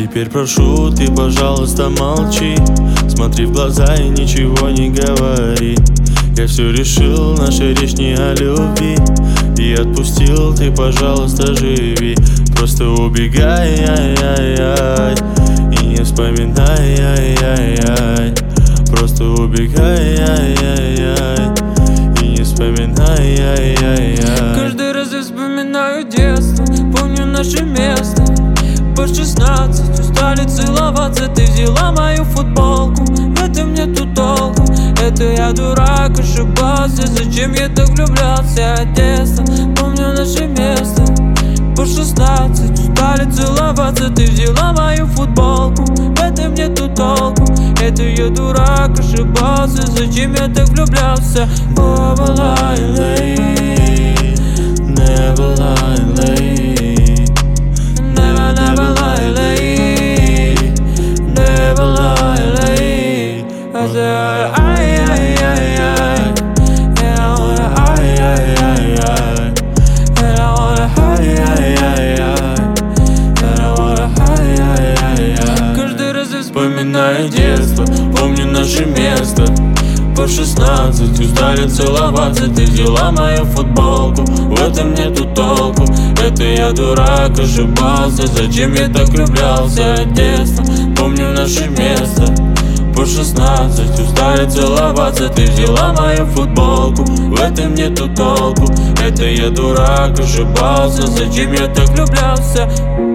Теперь прошу, ты, пожалуйста, молчи. Смотри в глаза и ничего не говори. Я все решил, наша речь не о любви. И отпустил, ты, пожалуйста, живи. Просто убегай, ай, По 16 устали целоваться. Ты взяла мою футболку В этом нету толку Это я дурак, ошибался. Зачем я так влюблялся? От детства Помню наше место. По 16 устали целоваться. Ты взяла мою футболку В этом нету толку Это я дурак, ошибался. Зачем я так влюблялся? Баба Never lie late Вспоминаю детство, помню наше место. По 16 устали целоваться. Ты взяла мою футболку. В этом нету толку. Это я дурак, ошибался. Зачем я так влюблялся от детства? Помню наше место. По 16 устали целоваться. Ты взяла мою футболку. В этом нету толку. Это я дурак, ошибался. Зачем я так влюблялся